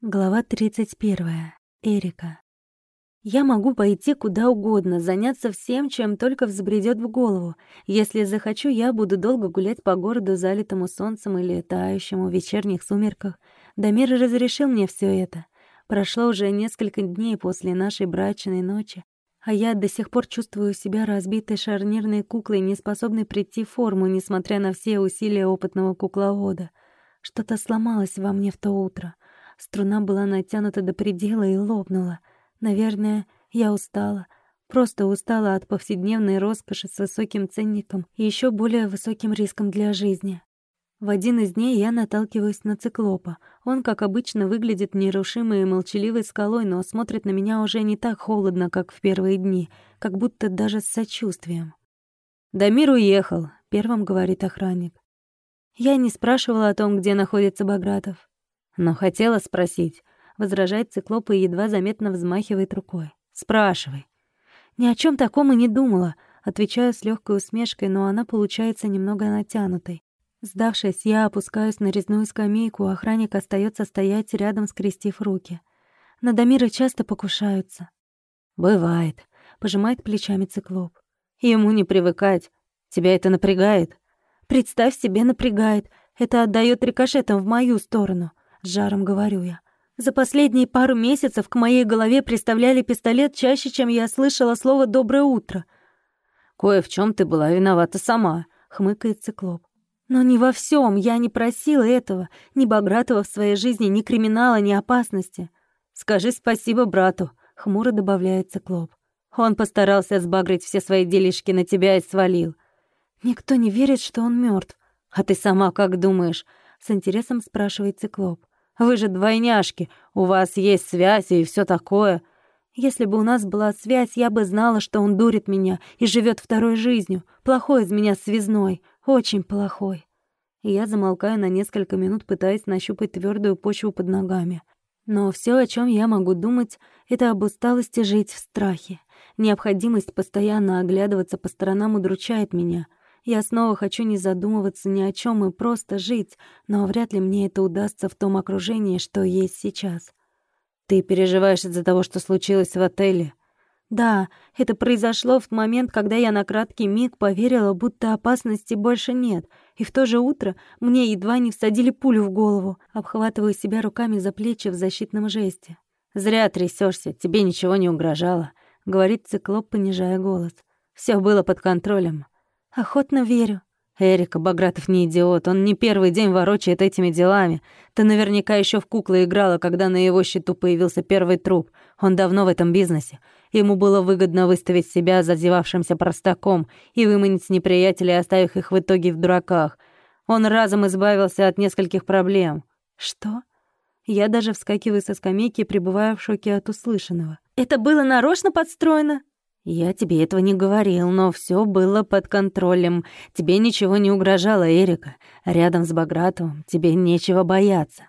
Глава 31. Эрика. Я могу пойти куда угодно, заняться всем, чем только взбредет в голову. Если захочу, я буду долго гулять по городу, залитому солнцем или тающему в вечерних сумерках. Дамир разрешил мне все это. Прошло уже несколько дней после нашей брачной ночи, а я до сих пор чувствую себя разбитой шарнирной куклой, не способной прийти в форму, несмотря на все усилия опытного кукловода. Что-то сломалось во мне в то утро — Струна была натянута до предела и лопнула. Наверное, я устала. Просто устала от повседневной роскоши с высоким ценником и еще более высоким риском для жизни. В один из дней я наталкиваюсь на циклопа. Он, как обычно, выглядит нерушимой и молчаливой скалой, но смотрит на меня уже не так холодно, как в первые дни, как будто даже с сочувствием. «Дамир уехал», — первым говорит охранник. Я не спрашивала о том, где находится Багратов. Но хотела спросить. Возражает циклоп и едва заметно взмахивает рукой. «Спрашивай». «Ни о чем таком и не думала», — отвечаю с легкой усмешкой, но она получается немного натянутой. Сдавшись, я опускаюсь на резную скамейку, а охранник остается стоять рядом, скрестив руки. На Дамира часто покушаются. «Бывает», — пожимает плечами циклоп. «Ему не привыкать. Тебя это напрягает?» «Представь себе, напрягает. Это отдаёт рикошетом в мою сторону. — жаром говорю я. За последние пару месяцев к моей голове приставляли пистолет чаще, чем я слышала слово «доброе утро». «Кое в чем ты была виновата сама», — хмыкает циклоп. «Но не во всем. Я не просила этого. Ни Багратова в своей жизни, ни криминала, ни опасности. Скажи спасибо брату», — хмуро добавляет циклоп. «Он постарался сбагрить все свои делишки на тебя и свалил». «Никто не верит, что он мертв. «А ты сама как думаешь?» — с интересом спрашивает циклоп. Вы же двойняшки, у вас есть связь и все такое. Если бы у нас была связь, я бы знала, что он дурит меня и живет второй жизнью. Плохой из меня связной, очень плохой. Я замолкаю на несколько минут, пытаясь нащупать твердую почву под ногами. Но все, о чем я могу думать, это об усталости жить в страхе. Необходимость постоянно оглядываться по сторонам удручает меня — я снова хочу не задумываться ни о чем и просто жить, но вряд ли мне это удастся в том окружении, что есть сейчас. Ты переживаешь из-за того, что случилось в отеле? Да, это произошло в момент, когда я на краткий миг поверила, будто опасности больше нет, и в то же утро мне едва не всадили пулю в голову, обхватывая себя руками за плечи в защитном жесте. «Зря трясешься, тебе ничего не угрожало», — говорит циклоп, понижая голос. Все было под контролем». Охотно верю. Эрика Багратов не идиот, он не первый день ворочает этими делами. Ты наверняка еще в куклы играла, когда на его счету появился первый труп. Он давно в этом бизнесе. Ему было выгодно выставить себя зазевавшимся простаком и выманить неприятелей, оставив их в итоге в дураках. Он разом избавился от нескольких проблем. Что? Я даже вскакиваю со скамейки, пребывая в шоке от услышанного. Это было нарочно подстроено? «Я тебе этого не говорил, но все было под контролем. Тебе ничего не угрожало, Эрика. Рядом с Багратовым тебе нечего бояться».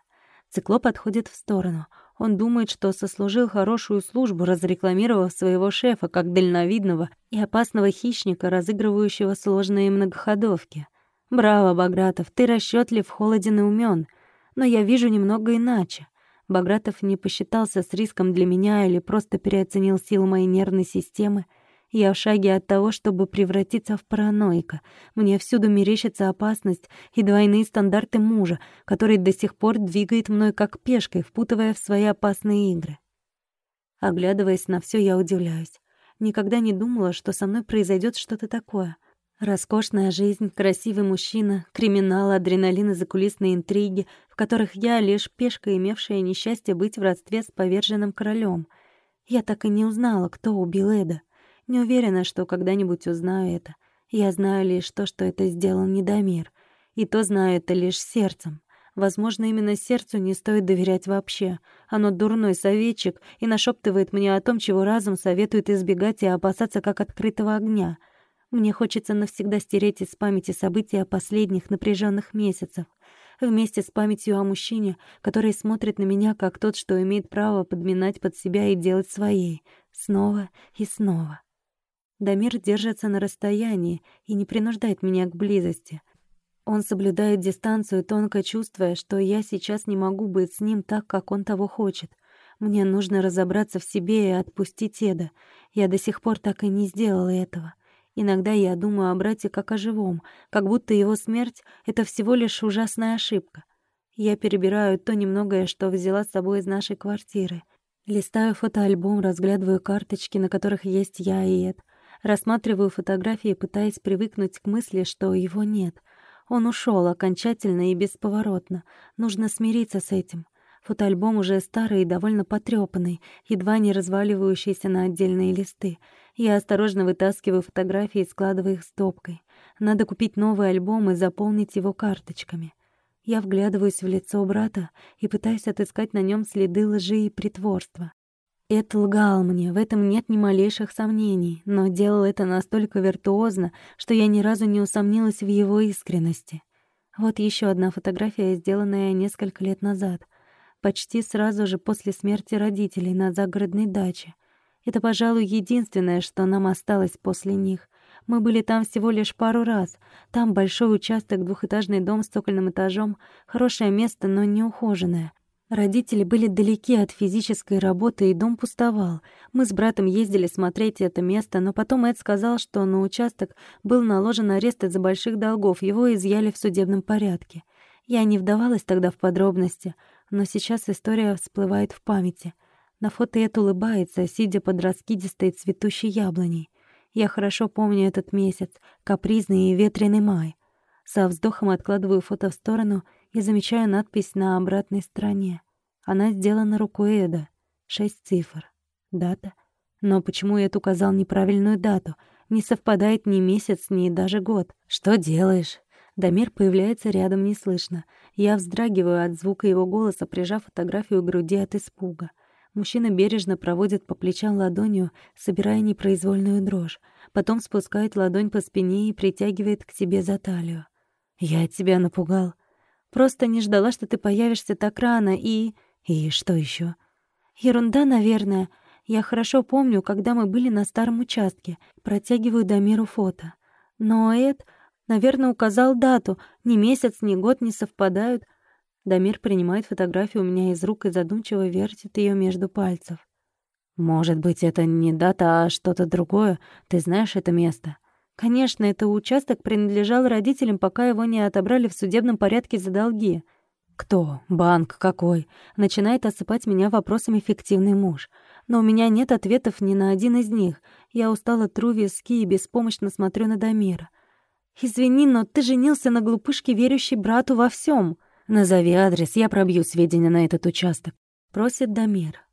Циклоп отходит в сторону. Он думает, что сослужил хорошую службу, разрекламировав своего шефа как дальновидного и опасного хищника, разыгрывающего сложные многоходовки. «Браво, Багратов, ты расчетлив, холоден и умен. Но я вижу немного иначе. Багратов не посчитался с риском для меня или просто переоценил силу моей нервной системы. Я в шаге от того, чтобы превратиться в параноика. Мне всюду мерещится опасность и двойные стандарты мужа, который до сих пор двигает мной как пешкой, впутывая в свои опасные игры. Оглядываясь на все, я удивляюсь. Никогда не думала, что со мной произойдет что-то такое — Роскошная жизнь, красивый мужчина, криминал, адреналин и закулисные интриги, в которых я лишь пешка, имевшая несчастье быть в родстве с поверженным королем. Я так и не узнала, кто убил Эда. Не уверена, что когда-нибудь узнаю это. Я знаю лишь то, что это сделал Недомир. И то знаю это лишь сердцем. Возможно, именно сердцу не стоит доверять вообще. Оно дурной советчик и нашептывает мне о том, чего разум советует избегать и опасаться как открытого огня — мне хочется навсегда стереть из памяти события последних напряженных месяцев, вместе с памятью о мужчине, который смотрит на меня как тот, что имеет право подминать под себя и делать своей, снова и снова. Дамир держится на расстоянии и не принуждает меня к близости. Он соблюдает дистанцию, тонко чувствуя, что я сейчас не могу быть с ним так, как он того хочет. Мне нужно разобраться в себе и отпустить Эда. Я до сих пор так и не сделала этого. Иногда я думаю о брате как о живом, как будто его смерть — это всего лишь ужасная ошибка. Я перебираю то немногое, что взяла с собой из нашей квартиры. Листаю фотоальбом, разглядываю карточки, на которых есть я и Эд. Рассматриваю фотографии, пытаясь привыкнуть к мысли, что его нет. Он ушел окончательно и бесповоротно. Нужно смириться с этим. Фотоальбом уже старый и довольно потрёпанный, едва не разваливающийся на отдельные листы. Я осторожно вытаскиваю фотографии и складываю их стопкой. Надо купить новый альбом и заполнить его карточками. Я вглядываюсь в лицо брата и пытаюсь отыскать на нем следы лжи и притворства. Эд лгал мне, в этом нет ни малейших сомнений, но делал это настолько виртуозно, что я ни разу не усомнилась в его искренности. Вот еще одна фотография, сделанная несколько лет назад, почти сразу же после смерти родителей на загородной даче. Это, пожалуй, единственное, что нам осталось после них. Мы были там всего лишь пару раз. Там большой участок, двухэтажный дом с цокольным этажом, хорошее место, но неухоженное. Родители были далеки от физической работы, и дом пустовал. Мы с братом ездили смотреть это место, но потом Эд сказал, что на участок был наложен арест из-за больших долгов, его изъяли в судебном порядке. Я не вдавалась тогда в подробности, но сейчас история всплывает в памяти. На фото Эд улыбается, сидя под раскидистой цветущей яблоней. Я хорошо помню этот месяц, капризный и ветреный май. Со вздохом откладываю фото в сторону — и замечаю надпись на обратной стороне. Она сделана рукой Эда. Шесть цифр. Дата. Но почему Эд указал неправильную дату? Не совпадает ни месяц, ни даже год. Что делаешь? Дамир появляется рядом неслышно. Я вздрагиваю от звука его голоса, прижав фотографию к груди от испуга. Мужчина бережно проводит по плечам ладонью, собирая непроизвольную дрожь. Потом спускает ладонь по спине и притягивает к себе за талию. «Я тебя напугал. Просто не ждала, что ты появишься так рано и... И что еще? Ерунда, наверное. Я хорошо помню, когда мы были на старом участке. Протягиваю Дамиру фото. Но Эд, наверное, указал дату. Ни месяц, ни год не совпадают. Дамир принимает фотографию у меня из рук и задумчиво вертит ее между пальцев. «Может быть, это не дата, а что-то другое? Ты знаешь это место?» Конечно, этот участок принадлежал родителям, пока его не отобрали в судебном порядке за долги. «Кто? Банк какой?» Начинает осыпать меня вопросами фиктивный муж. Но у меня нет ответов ни на один из них. Я устала тру виски и беспомощно смотрю на Дамира. «Извини, но ты женился на глупышке, верящей брату во всем. Назови адрес, я пробью сведения на этот участок», — просит Дамир.